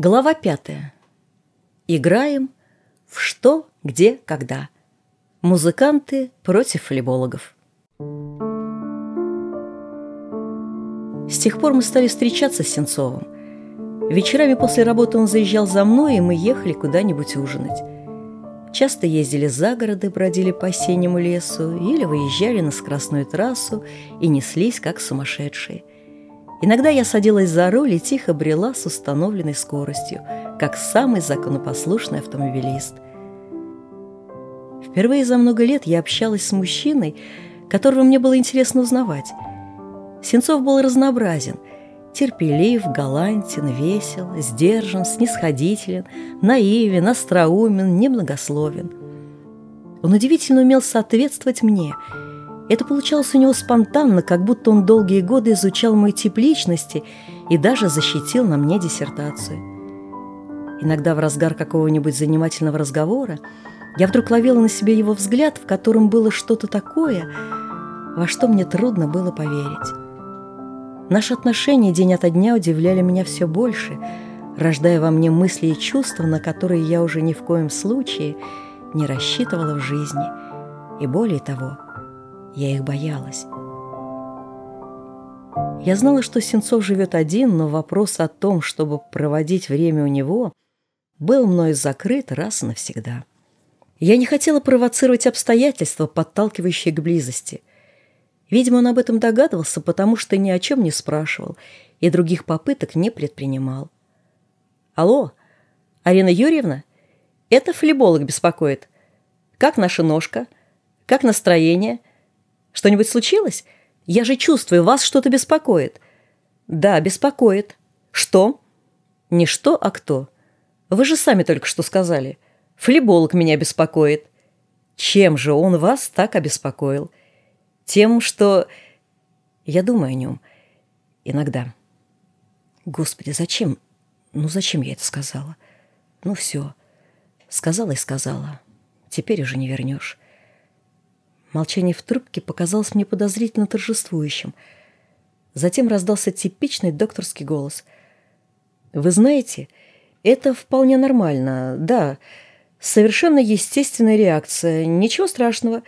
Глава пятая. Играем в что, где, когда. Музыканты против флебологов. С тех пор мы стали встречаться с Сенцовым. Вечерами после работы он заезжал за мной, и мы ехали куда-нибудь ужинать. Часто ездили за города, бродили по осеннему лесу или выезжали на скоростную трассу и неслись, как сумасшедшие. Иногда я садилась за руль и тихо брела с установленной скоростью, как самый законопослушный автомобилист. Впервые за много лет я общалась с мужчиной, которого мне было интересно узнавать. Сенцов был разнообразен – терпелив, галантен, весел, сдержан, снисходителен, наивен, остроумен, немногословен. Он удивительно умел соответствовать мне. Это получалось у него спонтанно, как будто он долгие годы изучал мой тип личности и даже защитил на мне диссертацию. Иногда в разгар какого-нибудь занимательного разговора я вдруг ловила на себе его взгляд, в котором было что-то такое, во что мне трудно было поверить. Наши отношения день ото дня удивляли меня все больше, рождая во мне мысли и чувства, на которые я уже ни в коем случае не рассчитывала в жизни. И более того, я их боялась. Я знала, что Сенцов живет один, но вопрос о том, чтобы проводить время у него, был мной закрыт раз и навсегда. Я не хотела провоцировать обстоятельства, подталкивающие к близости. Видимо, он об этом догадывался, потому что ни о чем не спрашивал и других попыток не предпринимал. «Алло, Арина Юрьевна? Это флеболог беспокоит. Как наша ножка? Как настроение? Что-нибудь случилось? Я же чувствую, вас что-то беспокоит». «Да, беспокоит. Что?» «Не что, а кто. Вы же сами только что сказали. Флеболог меня беспокоит». «Чем же он вас так обеспокоил?» Тем, что... Я думаю о нем. Иногда. Господи, зачем? Ну, зачем я это сказала? Ну, все. Сказала и сказала. Теперь уже не вернешь. Молчание в трубке показалось мне подозрительно торжествующим. Затем раздался типичный докторский голос. «Вы знаете, это вполне нормально. Да, совершенно естественная реакция. Ничего страшного.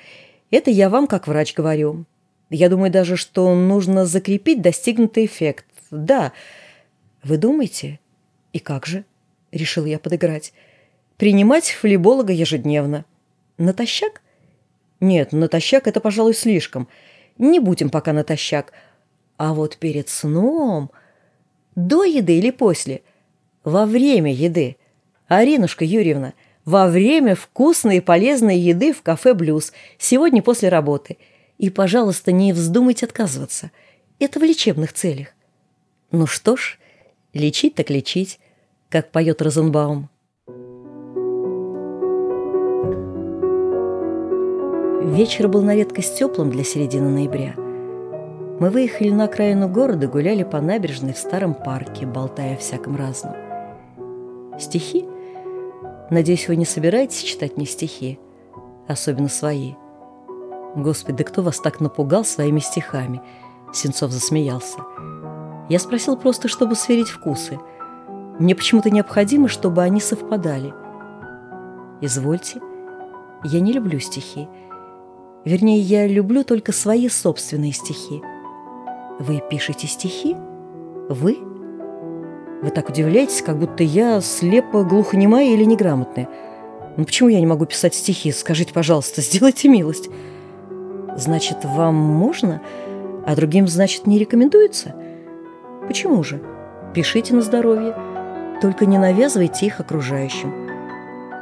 Это я вам как врач говорю. Я думаю даже, что нужно закрепить достигнутый эффект. Да. Вы думаете? И как же? Решил я подыграть. Принимать флеболога ежедневно. Натощак? Нет, натощак это, пожалуй, слишком. Не будем пока натощак. А вот перед сном... До еды или после? Во время еды. Аринушка Юрьевна, во время вкусной и полезной еды в кафе «Блюз» сегодня после работы. И, пожалуйста, не вздумайте отказываться. Это в лечебных целях. Ну что ж, лечить так лечить, как поет Розенбаум. Вечер был на редкость теплым для середины ноября. Мы выехали на окраину города, гуляли по набережной в старом парке, болтая о всяком разном. Стихи — Надеюсь, вы не собираетесь читать мне стихи, особенно свои. Господи, да кто вас так напугал своими стихами? Сенцов засмеялся. Я спросил просто, чтобы сверить вкусы. Мне почему-то необходимо, чтобы они совпадали. Извольте. Я не люблю стихи. Вернее, я люблю только свои собственные стихи. Вы пишете стихи? Вы? Вы так удивляетесь, как будто я слепо глухонемая или неграмотная. Ну почему я не могу писать стихи? Скажите, пожалуйста, сделайте милость. Значит, вам можно, а другим, значит, не рекомендуется? Почему же? Пишите на здоровье, только не навязывайте их окружающим.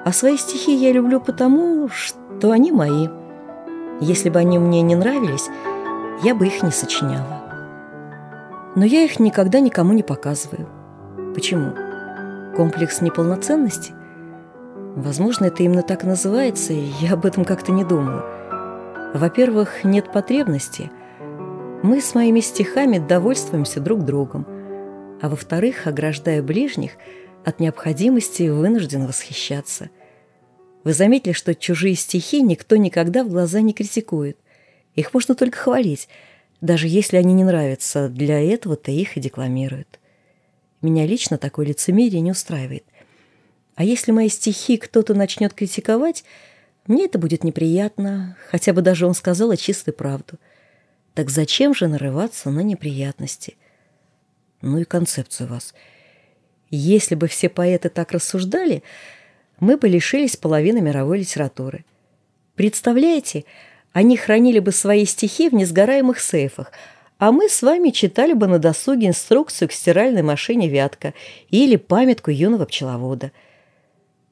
А свои стихи я люблю потому, что они мои. Если бы они мне не нравились, я бы их не сочиняла. Но я их никогда никому не показываю. Почему? Комплекс неполноценности? Возможно, это именно так называется, и я об этом как-то не думала. Во-первых, нет потребности. Мы с моими стихами довольствуемся друг другом. А во-вторых, ограждая ближних от необходимости вынужден восхищаться. Вы заметили, что чужие стихи никто никогда в глаза не критикует. Их можно только хвалить, даже если они не нравятся. Для этого-то их и декламируют. Меня лично такое лицемерие не устраивает. А если мои стихи кто-то начнет критиковать, мне это будет неприятно, хотя бы даже он сказал чистую правду. Так зачем же нарываться на неприятности? Ну и концепция у вас. Если бы все поэты так рассуждали, мы бы лишились половины мировой литературы. Представляете, они хранили бы свои стихи в несгораемых сейфах, а мы с вами читали бы на досуге инструкцию к стиральной машине «Вятка» или памятку юного пчеловода.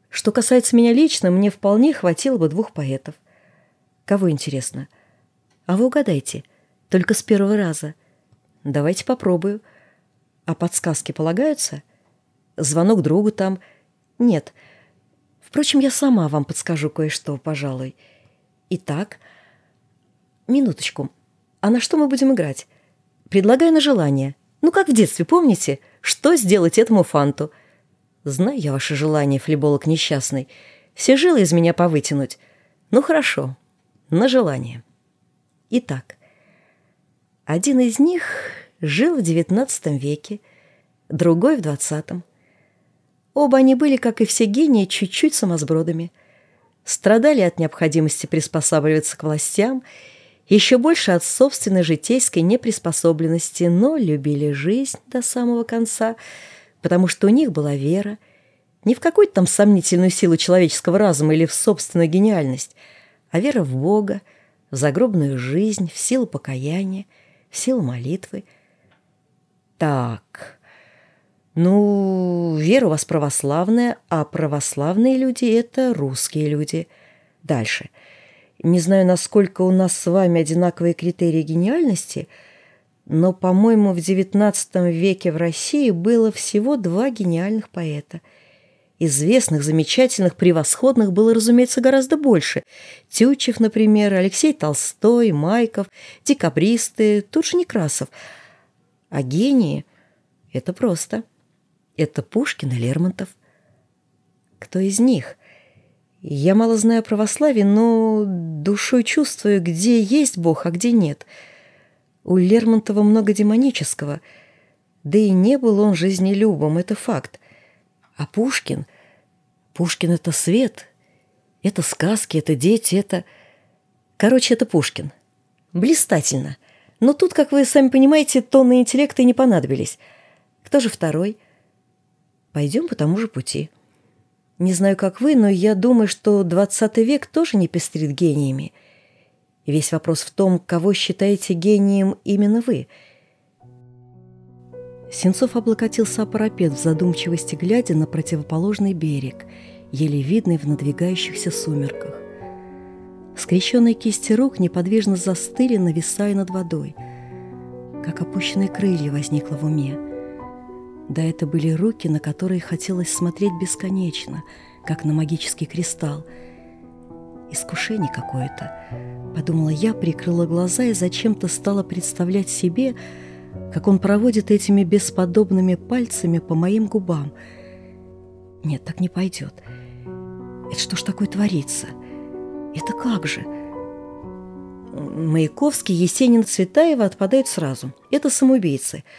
Что касается меня лично, мне вполне хватило бы двух поэтов. Кого интересно? А вы угадайте, только с первого раза. Давайте попробую. А подсказки полагаются? Звонок другу там? Нет. Впрочем, я сама вам подскажу кое-что, пожалуй. Итак, минуточку. А на что мы будем играть? Предлагаю на желание. Ну, как в детстве, помните? Что сделать этому фанту? Знаю я ваше желание, флеболог несчастный. Все жилы из меня повытянуть. Ну, хорошо. На желание. Итак, один из них жил в девятнадцатом веке, другой в двадцатом. Оба они были, как и все гении, чуть-чуть самосбродами. Страдали от необходимости приспосабливаться к властям – еще больше от собственной житейской неприспособленности, но любили жизнь до самого конца, потому что у них была вера, не в какую-то там сомнительную силу человеческого разума или в собственную гениальность, а вера в Бога, в загробную жизнь, в силу покаяния, в силу молитвы. Так, ну, вера у вас православная, а православные люди — это русские люди. Дальше — не знаю, насколько у нас с вами одинаковые критерии гениальности, но, по-моему, в XIX веке в России было всего два гениальных поэта. Известных, замечательных, превосходных было, разумеется, гораздо больше. Тютчев, например, Алексей Толстой, Майков, декабристы, тут же Некрасов. А гении — это просто. Это Пушкин и Лермонтов. Кто из них — я мало знаю православие, но душой чувствую, где есть Бог, а где нет. У Лермонтова много демонического, да и не был он жизнелюбом, это факт. А Пушкин? Пушкин — это свет, это сказки, это дети, это... Короче, это Пушкин. Блистательно. Но тут, как вы сами понимаете, тонны интеллекта и не понадобились. Кто же второй? Пойдем по тому же пути. Не знаю, как вы, но я думаю, что 20 век тоже не пестрит гениями. весь вопрос в том, кого считаете гением именно вы. Сенцов облокотился о парапет в задумчивости, глядя на противоположный берег, еле видный в надвигающихся сумерках. Скрещенные кисти рук неподвижно застыли, нависая над водой. Как опущенные крылья возникло в уме – да это были руки, на которые хотелось смотреть бесконечно, как на магический кристалл. Искушение какое-то. Подумала я, прикрыла глаза и зачем-то стала представлять себе, как он проводит этими бесподобными пальцами по моим губам. Нет, так не пойдет. Это что ж такое творится? Это как же? Маяковский, Есенин, Цветаева отпадают сразу. Это самоубийцы –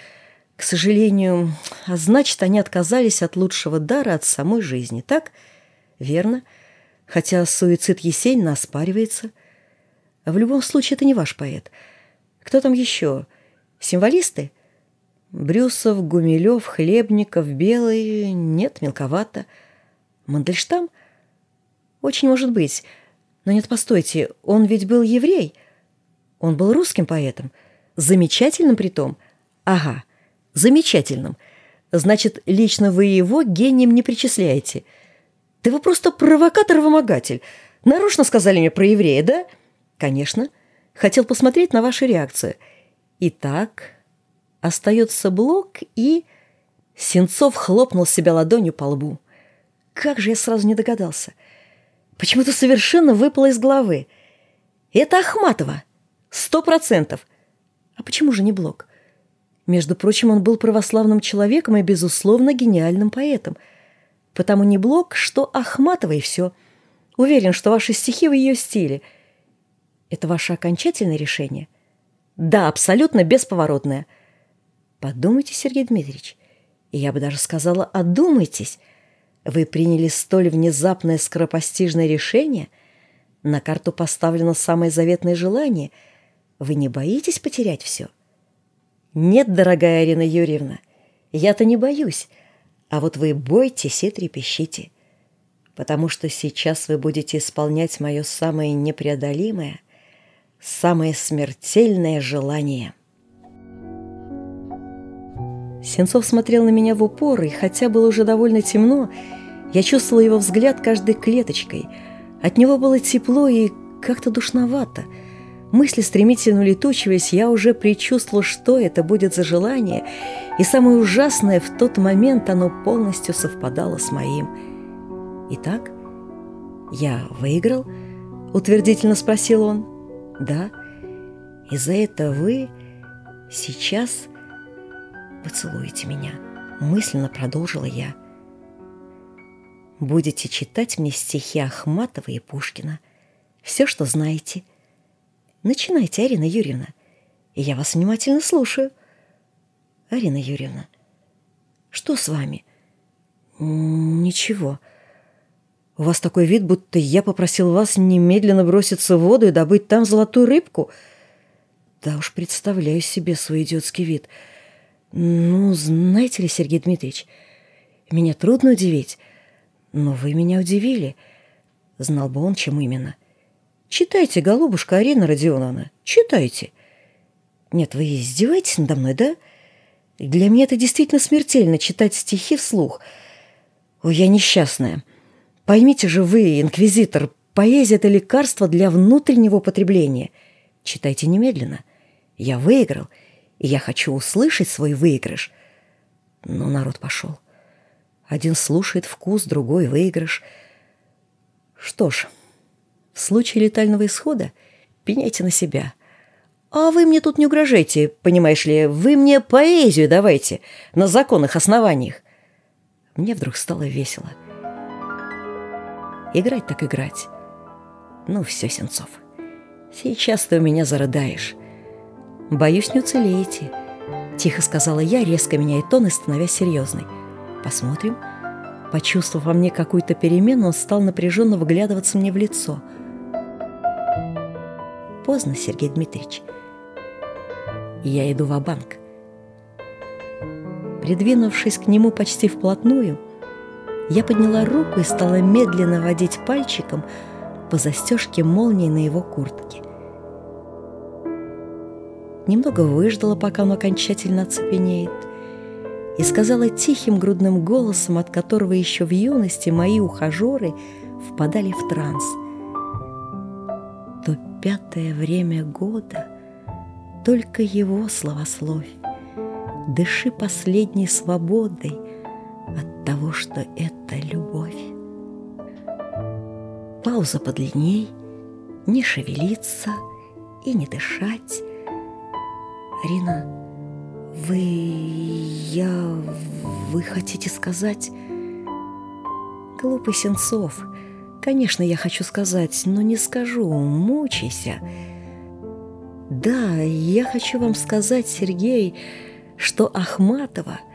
к сожалению, а значит, они отказались от лучшего дара от самой жизни, так? Верно. Хотя суицид Есенина оспаривается. В любом случае, это не ваш поэт. Кто там еще? Символисты? Брюсов, Гумилев, Хлебников, Белый. Нет, мелковато. Мандельштам? Очень может быть. Но нет, постойте, он ведь был еврей. Он был русским поэтом. Замечательным при том. Ага, замечательным. Значит, лично вы его гением не причисляете. Ты вы просто провокатор-вымогатель. Нарочно сказали мне про еврея, да? Конечно. Хотел посмотреть на вашу реакцию. Итак, остается блок и... Сенцов хлопнул себя ладонью по лбу. Как же я сразу не догадался. Почему-то совершенно выпало из головы. Это Ахматова. Сто процентов. А почему же не блок? Между прочим, он был православным человеком и, безусловно, гениальным поэтом. Потому не Блок, что Ахматова и все. Уверен, что ваши стихи в ее стиле. Это ваше окончательное решение? Да, абсолютно бесповоротное. Подумайте, Сергей Дмитриевич, Я бы даже сказала, одумайтесь. Вы приняли столь внезапное скоропостижное решение. На карту поставлено самое заветное желание. Вы не боитесь потерять все? Нет, дорогая Арина Юрьевна, я-то не боюсь. А вот вы бойтесь и трепещите. Потому что сейчас вы будете исполнять мое самое непреодолимое, самое смертельное желание. Сенцов смотрел на меня в упор, и хотя было уже довольно темно, я чувствовала его взгляд каждой клеточкой. От него было тепло и как-то душновато. Мысли стремительно улетучиваясь, я уже предчувствовала, что это будет за желание, и самое ужасное, в тот момент оно полностью совпадало с моим. «Итак, я выиграл?» — утвердительно спросил он. «Да. И за это вы сейчас поцелуете меня», — мысленно продолжила я. «Будете читать мне стихи Ахматова и Пушкина. Все, что знаете. Начинайте, Арина Юрьевна, я вас внимательно слушаю». «Арина Юрьевна, что с вами?» «Ничего. У вас такой вид, будто я попросил вас немедленно броситься в воду и добыть там золотую рыбку. Да уж представляю себе свой идиотский вид. Ну, знаете ли, Сергей Дмитриевич, меня трудно удивить, но вы меня удивили. Знал бы он, чем именно. Читайте, голубушка Арина Родионовна, читайте. Нет, вы издеваетесь надо мной, да? Для меня это действительно смертельно читать стихи вслух. Ой, я несчастная. Поймите же вы, инквизитор, поэзия — это лекарство для внутреннего употребления. Читайте немедленно. Я выиграл, и я хочу услышать свой выигрыш. Но народ пошел. Один слушает вкус, другой — выигрыш. Что ж, в случае летального исхода пеняйте на себя. А вы мне тут не угрожайте, понимаешь ли, вы мне поэзию давайте на законных основаниях. Мне вдруг стало весело — Играть так играть. Ну все, Сенцов, сейчас ты у меня зарыдаешь. Боюсь, не уцелеете. Тихо сказала я, резко меняя тон и становясь серьезной. Посмотрим. Почувствовав во мне какую-то перемену, он стал напряженно выглядываться мне в лицо. Поздно, Сергей Дмитриевич. Я иду в банк Придвинувшись к нему почти вплотную, я подняла руку и стала медленно водить пальчиком по застежке молнии на его куртке. Немного выждала, пока он окончательно оцепенеет, и сказала тихим грудным голосом, от которого еще в юности мои ухажеры впадали в транс. То пятое время года только его словословь. Дыши последней свободой, от того, что это любовь. Пауза подлинней, не шевелиться и не дышать. Рина, вы... я... вы хотите сказать... Глупый Сенцов, конечно, я хочу сказать, но не скажу, мучайся. Да, я хочу вам сказать, Сергей, что Ахматова —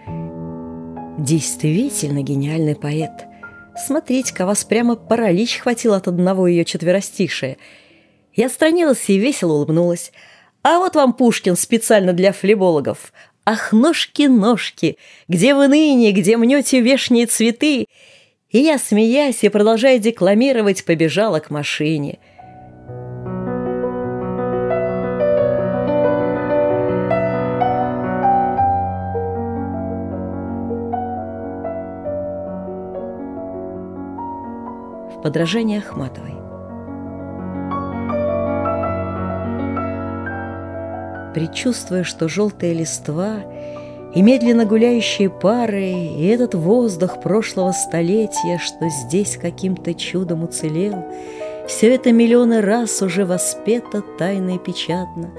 Действительно гениальный поэт. Смотрите-ка, вас прямо паралич хватил от одного ее четверостишия. Я отстранилась и весело улыбнулась. А вот вам Пушкин специально для флебологов. Ах, ножки-ножки, где вы ныне, где мнете вешние цветы? И я, смеясь и продолжая декламировать, побежала к машине – Подражание Ахматовой. Предчувствуя, что желтая листва и медленно гуляющие пары, и этот воздух прошлого столетия, что здесь каким-то чудом уцелел, все это миллионы раз уже воспето тайно и печатно,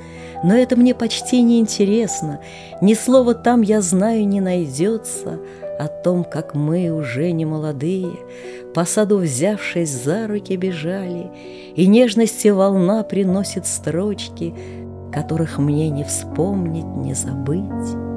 но это мне почти не интересно, ни слова там, я знаю, не найдется о том, как мы уже не молодые, по саду взявшись за руки бежали, И нежности волна приносит строчки, Которых мне не вспомнить, не забыть.